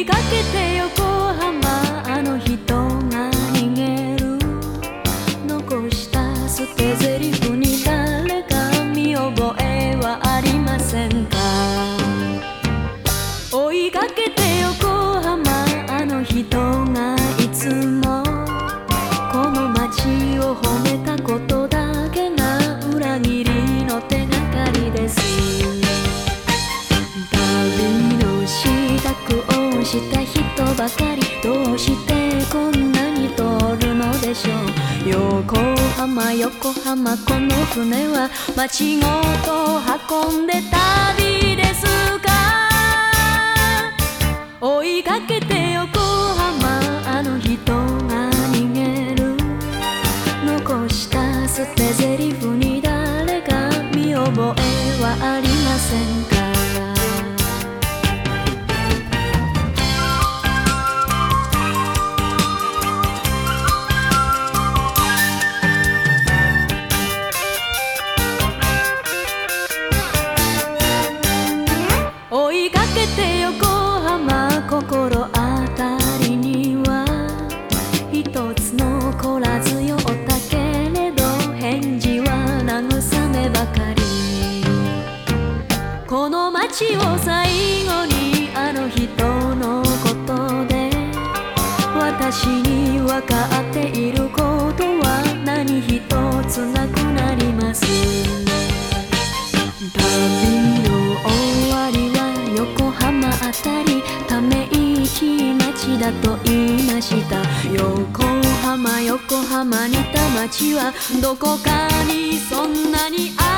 追いかけて横浜あの人が逃げる。残した捨て台詞に誰か見覚えはありませんか？追いかけてした人ばかり？どうしてこんなに通るのでしょう？横浜横浜この船は街ごと運んで旅ですか？追いかけて横浜あの人が逃げる。残した捨て台詞に誰か見覚えはありませんか？街を最後にあの人のことで私に分かっていることは何一つなくなります。旅の終わりは横浜あたりため息町だと言いました。横浜横浜似た街はどこかにそんなにある。